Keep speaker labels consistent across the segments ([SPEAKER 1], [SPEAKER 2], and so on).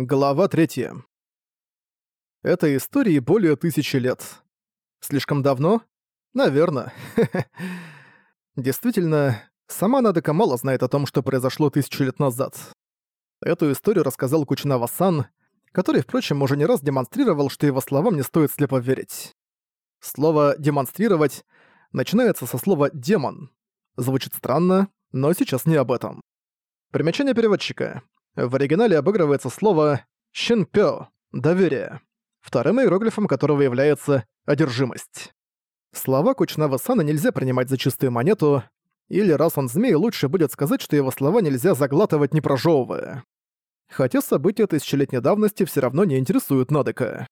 [SPEAKER 1] Глава 3. Этой истории более тысячи лет. Слишком давно? Наверно. Действительно, сама Надека мало знает о том, что произошло тысячу лет назад. Эту историю рассказал Кучинава-сан, который, впрочем, уже не раз демонстрировал, что его словам не стоит слепо верить. Слово «демонстрировать» начинается со слова «демон». Звучит странно, но сейчас не об этом. Примечание переводчика. В оригинале обыгрывается слово «щенпё» — «доверие», вторым иероглифом которого является «одержимость». Слова Кучнава-сана нельзя принимать за чистую монету, или раз он змей, лучше будет сказать, что его слова нельзя заглатывать, не прожевывая. Хотя события тысячелетней давности все равно не интересуют Надека.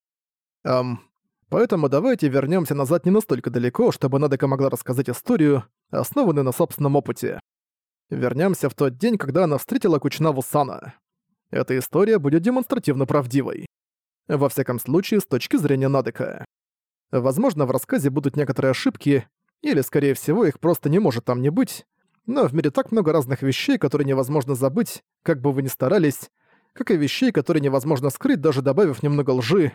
[SPEAKER 1] Эм, поэтому давайте вернемся назад не настолько далеко, чтобы Надека могла рассказать историю, основанную на собственном опыте. Вернемся в тот день, когда она встретила Кучнаву Сана. Эта история будет демонстративно правдивой. Во всяком случае, с точки зрения Надека. Возможно, в рассказе будут некоторые ошибки, или, скорее всего, их просто не может там не быть, но в мире так много разных вещей, которые невозможно забыть, как бы вы ни старались, как и вещей, которые невозможно скрыть, даже добавив немного лжи.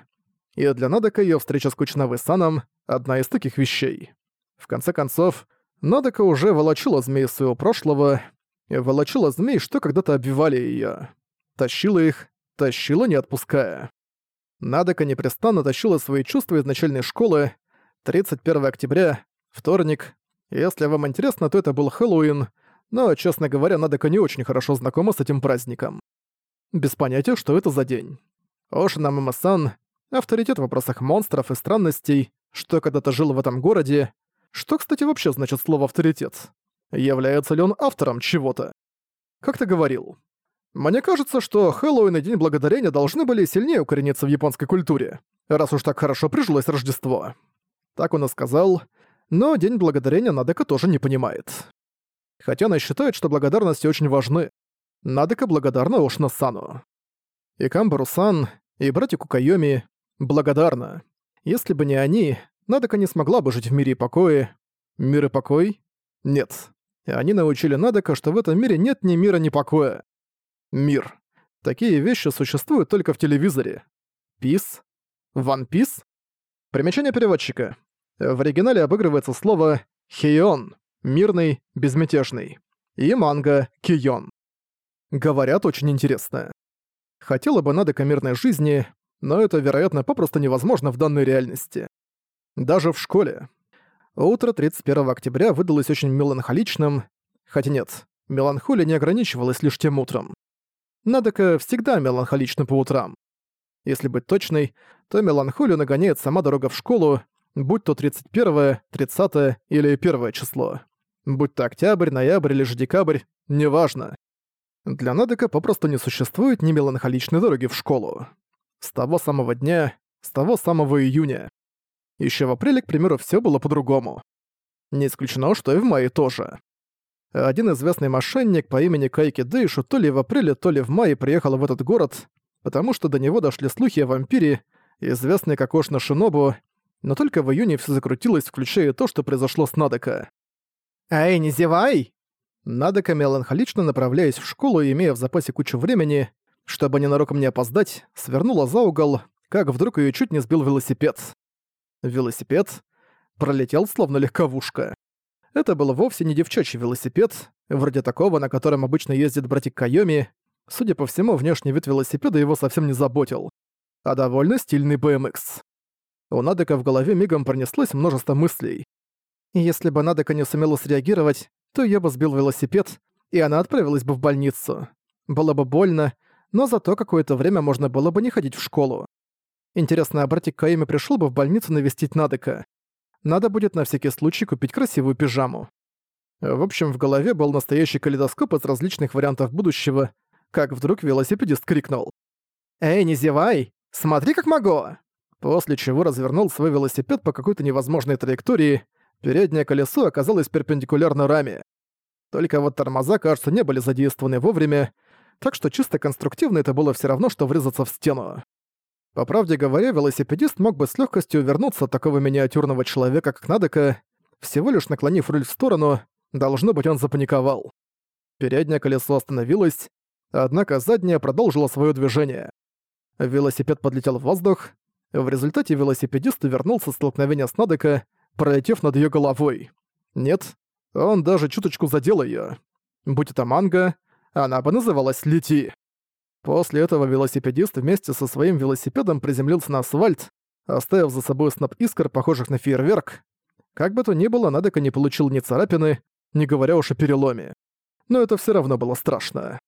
[SPEAKER 1] И для Надека ее встреча с Кучнавой Саном — одна из таких вещей. В конце концов, Надека уже волочила змей своего прошлого, волочила змей, что когда-то обвивали её. Тащила их, тащила не отпуская. Надека непрестанно тащила свои чувства из начальной школы. 31 октября, вторник. Если вам интересно, то это был Хэллоуин, но, честно говоря, Надека не очень хорошо знакома с этим праздником. Без понятия, что это за день. Ошина Мамасан — авторитет в вопросах монстров и странностей, что когда-то жил в этом городе, что, кстати, вообще значит слово «авторитет»? Является ли он автором чего-то? Как ты говорил? Мне кажется, что Хэллоуин и День Благодарения должны были сильнее укорениться в японской культуре, раз уж так хорошо прижилось Рождество. Так он и сказал, но День Благодарения Надека тоже не понимает. Хотя она считает, что благодарности очень важны. Надека благодарна Ошна-сану. И Камбару-сан, и братику Кайоми благодарна. Если бы не они, Надека не смогла бы жить в мире и покое. Мир и покой? Нет. Они научили Надека, что в этом мире нет ни мира, ни покоя. Мир. Такие вещи существуют только в телевизоре. Пис? Ван Пис? Примечание переводчика. В оригинале обыгрывается слово «хейон» — мирный, безмятежный, и манга «кион». Говорят, очень интересно. Хотела бы Надека мирной жизни, но это, вероятно, попросту невозможно в данной реальности. Даже в школе. Утро 31 октября выдалось очень меланхоличным, хотя нет, меланхолия не ограничивалась лишь тем утром. Надека всегда меланхолична по утрам. Если быть точной, то меланхолию нагоняет сама дорога в школу, будь то 31, 30 или 1 число. Будь то октябрь, ноябрь или же декабрь, неважно. Для Надека попросту не существует ни меланхоличной дороги в школу. С того самого дня, с того самого июня. Еще в апреле, к примеру, все было по-другому. Не исключено, что и в мае тоже. Один известный мошенник по имени Кайки Дэйшу то ли в апреле, то ли в мае приехал в этот город, потому что до него дошли слухи о вампире, известной как Ошна Шинобу, но только в июне все закрутилось, включая то, что произошло с Надека. «Эй, не зевай!» Надека, меланхолично направляясь в школу и имея в запасе кучу времени, чтобы ненароком не опоздать, свернула за угол, как вдруг ее чуть не сбил велосипед. Велосипед пролетел словно легковушка. Это был вовсе не девчачий велосипед, вроде такого, на котором обычно ездит братик Кайоми. Судя по всему, внешний вид велосипеда его совсем не заботил. А довольно стильный BMX. У Надека в голове мигом пронеслось множество мыслей. Если бы Надека не сумела среагировать, то я бы сбил велосипед, и она отправилась бы в больницу. Было бы больно, но зато какое-то время можно было бы не ходить в школу. Интересно, а братик Каэми пришел бы в больницу навестить Надека. Надо будет на всякий случай купить красивую пижаму. В общем, в голове был настоящий калейдоскоп из различных вариантов будущего, как вдруг велосипедист крикнул. «Эй, не зевай! Смотри, как могу!» После чего развернул свой велосипед по какой-то невозможной траектории, переднее колесо оказалось перпендикулярно раме. Только вот тормоза, кажется, не были задействованы вовремя, так что чисто конструктивно это было все равно, что врезаться в стену. По правде говоря, велосипедист мог бы с легкостью вернуться от такого миниатюрного человека, как Надека, всего лишь наклонив руль в сторону, должно быть, он запаниковал. Переднее колесо остановилось, однако заднее продолжило свое движение. Велосипед подлетел в воздух. В результате велосипедист вернулся с столкновения с Надека, пролетев над ее головой. Нет, он даже чуточку задел ее. Будь это манга, она бы называлась «Лети». После этого велосипедист вместе со своим велосипедом приземлился на асфальт, оставив за собой сноп искр, похожих на фейерверк. Как бы то ни было, Надека не получил ни царапины, не говоря уж о переломе. Но это все равно было страшно.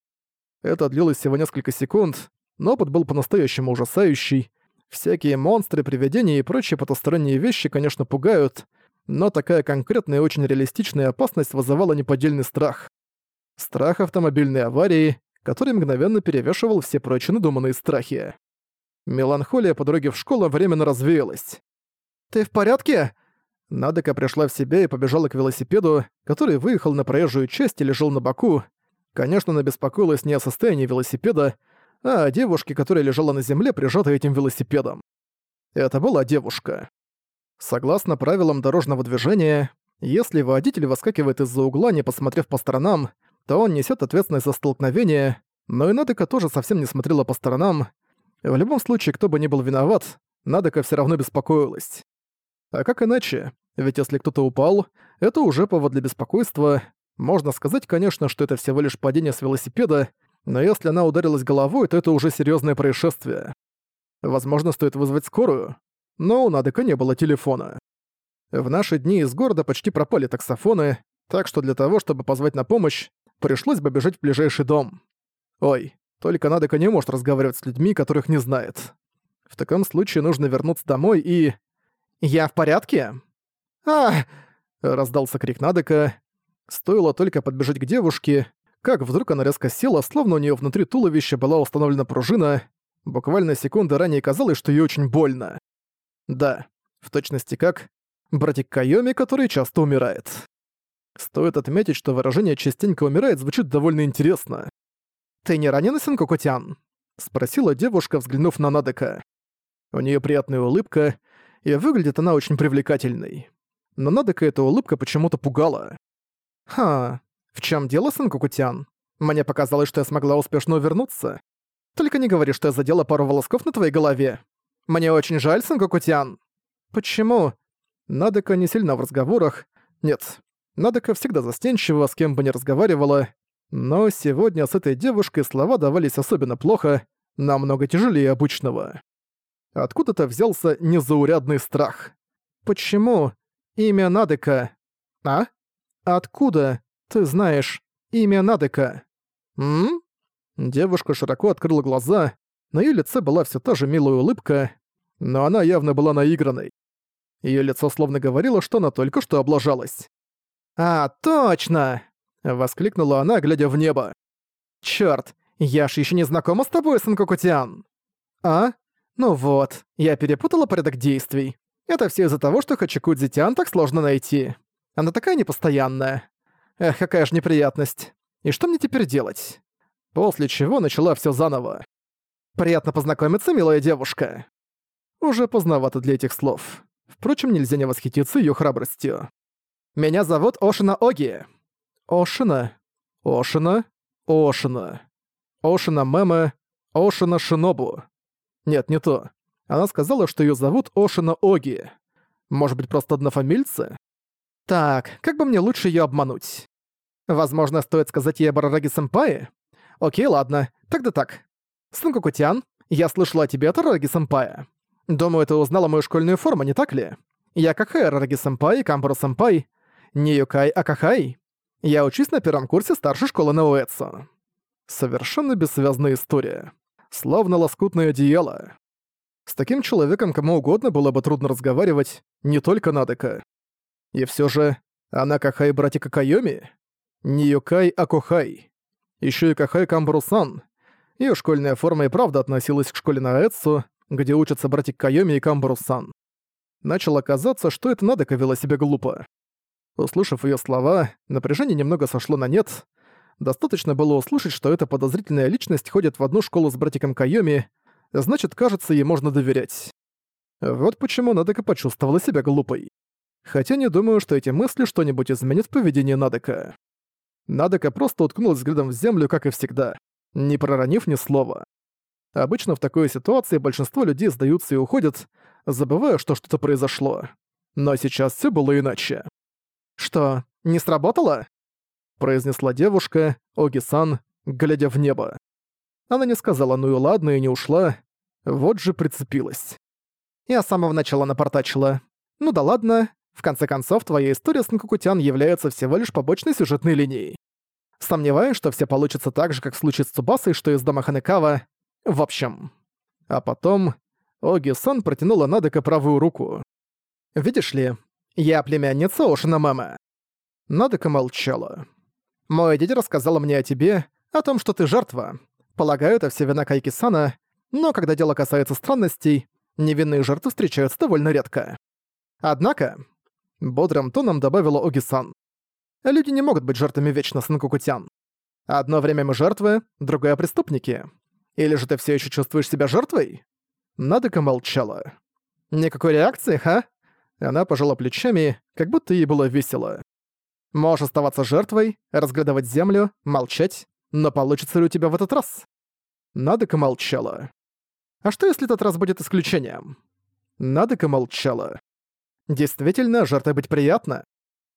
[SPEAKER 1] Это длилось всего несколько секунд, но опыт был по-настоящему ужасающий. Всякие монстры, привидения и прочие потусторонние вещи, конечно, пугают, но такая конкретная и очень реалистичная опасность вызывала неподдельный страх. Страх автомобильной аварии, который мгновенно перевешивал все прочие надуманные страхи. Меланхолия по дороге в школу временно развеялась. «Ты в порядке?» Надека пришла в себя и побежала к велосипеду, который выехал на проезжую часть и лежал на боку. Конечно, она беспокоилась не о состоянии велосипеда, а о девушке, которая лежала на земле, прижатой этим велосипедом. Это была девушка. Согласно правилам дорожного движения, если водитель выскакивает из-за угла, не посмотрев по сторонам, то он несет ответственность за столкновение, но и Надека тоже совсем не смотрела по сторонам. В любом случае, кто бы ни был виноват, Надека все равно беспокоилась. А как иначе? Ведь если кто-то упал, это уже повод для беспокойства. Можно сказать, конечно, что это всего лишь падение с велосипеда, но если она ударилась головой, то это уже серьезное происшествие. Возможно, стоит вызвать скорую, но у Надека не было телефона. В наши дни из города почти пропали таксофоны, так что для того, чтобы позвать на помощь, пришлось бы бежать в ближайший дом. Ой, только Надека не может разговаривать с людьми, которых не знает. В таком случае нужно вернуться домой и... «Я в порядке?» а раздался крик Надека. Стоило только подбежать к девушке, как вдруг она резко села, словно у нее внутри туловища была установлена пружина. Буквально секунды ранее казалось, что ей очень больно. Да, в точности как братик Кайоми, который часто умирает. Стоит отметить, что выражение «частенько умирает» звучит довольно интересно. «Ты не ранена, Синкокутян?» — спросила девушка, взглянув на Надека. У нее приятная улыбка, и выглядит она очень привлекательной. Но Надека эта улыбка почему-то пугала. «Ха, в чем дело, Синкокутян? Мне показалось, что я смогла успешно увернуться. Только не говори, что я задела пару волосков на твоей голове. Мне очень жаль, Синкокутян». «Почему?» Надека не сильна в разговорах. Нет, Надека всегда застенчива, с кем бы ни разговаривала, но сегодня с этой девушкой слова давались особенно плохо, намного тяжелее обычного. Откуда-то взялся незаурядный страх. Почему? Имя Надека. А? Откуда? Ты знаешь. Имя Надека. М? Девушка широко открыла глаза, на её лице была всё та же милая улыбка, но она явно была наигранной. Её лицо словно говорило, что она только что облажалась. «А, точно!» — воскликнула она, глядя в небо. «Чёрт, я ж ещё не знакома с тобой, Санкокутян!» «А? Ну вот, я перепутала порядок действий. Это всё из-за того, что Хачикудзитян так сложно найти. Она такая непостоянная. Эх, какая ж неприятность. И что мне теперь делать?» После чего начала всё заново. «Приятно познакомиться, милая девушка». Уже поздновато для этих слов. Впрочем, нельзя не восхититься её храбростью. Меня зовут Ошина Оги». «Ошина? Ошина? Ошина. Ошина Мэме, Ошина Шинобу». Нет, не то. Она сказала, что её зовут Ошина Оги. Может быть, просто однофамильцы? Так, как бы мне лучше её обмануть? Возможно, стоит сказать ей об Арараги-сэмпае? Окей, ладно, тогда так. Сункокутян, я слышала о тебе от Арараги-сэмпая. Думаю, ты узнала мою школьную форму, не так ли? Я Кахэ Арараги-сэмпай, Камбура-сэмпай, не Юкай, а Кахай. Я учусь на первом курсе старшей школы на Уэтсо. Совершенно бессвязная история. Словно лоскутное одеяло. С таким человеком кому угодно было бы трудно разговаривать, не только Надека. И все же, она Кахай братика Кайоми? Не Юкай, а Кохай. Еще и Кахай Камбрусан. Ее школьная форма и правда относилась к школе на Эцу, где учатся братик Кайоми и Камбрусан. Начало казаться, что это Надека вела себя глупо. Услышав ее слова, напряжение немного сошло на нет. Достаточно было услышать, что эта подозрительная личность ходит в одну школу с братиком Кайоми, значит, кажется, ей можно доверять. Вот почему Надека почувствовала себя глупой. Хотя не думаю, что эти мысли что-нибудь изменят в поведении Надека. Надека просто уткнулась взглядом в землю, как и всегда, не проронив ни слова. Обычно в такой ситуации большинство людей сдаются и уходят, забывая, что что-то произошло. Но сейчас все было иначе. «Что, не сработало?» произнесла девушка, Оги-сан, глядя в небо. Она не сказала «ну и ладно» и не ушла. Вот же прицепилась. Я с самого начала напортачила. Ну да ладно, в конце концов, твоя история с Накукутян является всего лишь побочной сюжетной линией. Сомневаюсь, что все получится так же, как в случае с Цубасой, что из дома Ханекава. В общем. А потом Оги-сан протянула Надека правую руку. «Видишь ли, я племянница Ошина Мама». Надека молчала. «Мой дядя рассказал мне о тебе, о том, что ты жертва. Полагаю, это все вина Кайки-сана, но когда дело касается странностей, невинные жертвы встречаются довольно редко. Однако, бодрым тоном добавила Оги-сан, люди не могут быть жертвами вечно, Санкукутян. Одно время мы жертвы, другое преступники. Или же ты все еще чувствуешь себя жертвой? Надека молчала. Никакой реакции, ха? Она пожала плечами, как будто ей было весело. Можешь оставаться жертвой, разглядывать землю, молчать, но получится ли у тебя в этот раз? Надека молчала. А что если этот раз будет исключением? Надека молчала. Действительно, жертвой быть приятно.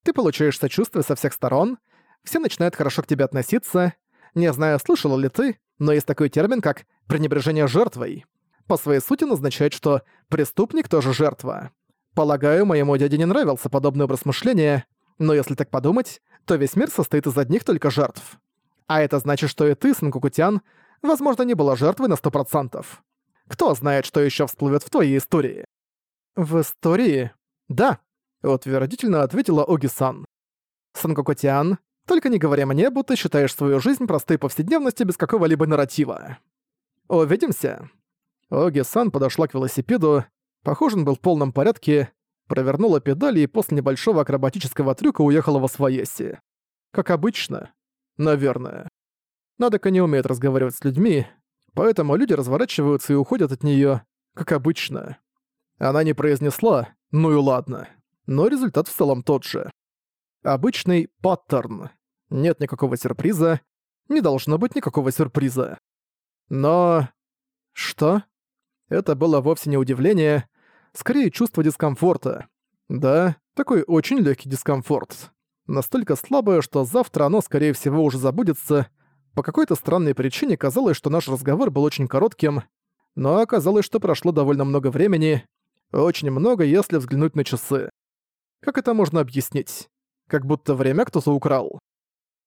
[SPEAKER 1] Ты получаешь сочувствие со всех сторон, все начинают хорошо к тебе относиться. Не знаю, слышала ли ты, но есть такой термин, как «пренебрежение жертвой». По своей сути назначает, что преступник тоже жертва. Полагаю, моему дяде не нравился подобный образ мышления, но если так подумать, то весь мир состоит из одних только жертв. А это значит, что и ты, Санкукутян, возможно, не была жертвой на сто процентов. Кто знает, что еще всплывет в твоей истории? В истории? Да, утвердительно ответила Оги-сан. Санкукутян, только не говори мне, будто считаешь свою жизнь простой повседневностью без какого-либо нарратива. Увидимся. Оги-сан подошла к велосипеду. Похоже, он был в полном порядке, провернула педали и после небольшого акробатического трюка уехала во своеси. Как обычно. Наверное. Надека не умеет разговаривать с людьми, поэтому люди разворачиваются и уходят от неё, как обычно. Она не произнесла «ну и ладно», но результат в целом тот же. Обычный паттерн. Нет никакого сюрприза, не должно быть никакого сюрприза. Но... Что? Это было вовсе не удивление, скорее чувство дискомфорта. Да, такой очень легкий дискомфорт. Настолько слабое, что завтра оно, скорее всего, уже забудется. По какой-то странной причине казалось, что наш разговор был очень коротким, но оказалось, что прошло довольно много времени. Очень много, если взглянуть на часы. Как это можно объяснить? Как будто время кто-то украл.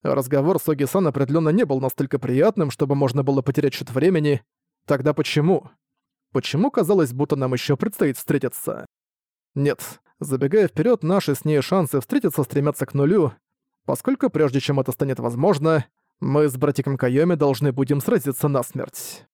[SPEAKER 1] Разговор с Оги-сан определенно не был настолько приятным, чтобы можно было потерять счет времени. Тогда почему? Почему казалось, будто нам еще предстоит встретиться? Нет, забегая вперед, наши с ней шансы встретиться стремятся к нулю, поскольку прежде чем это станет возможно, мы с братиком Кайоми должны будем сразиться насмерть.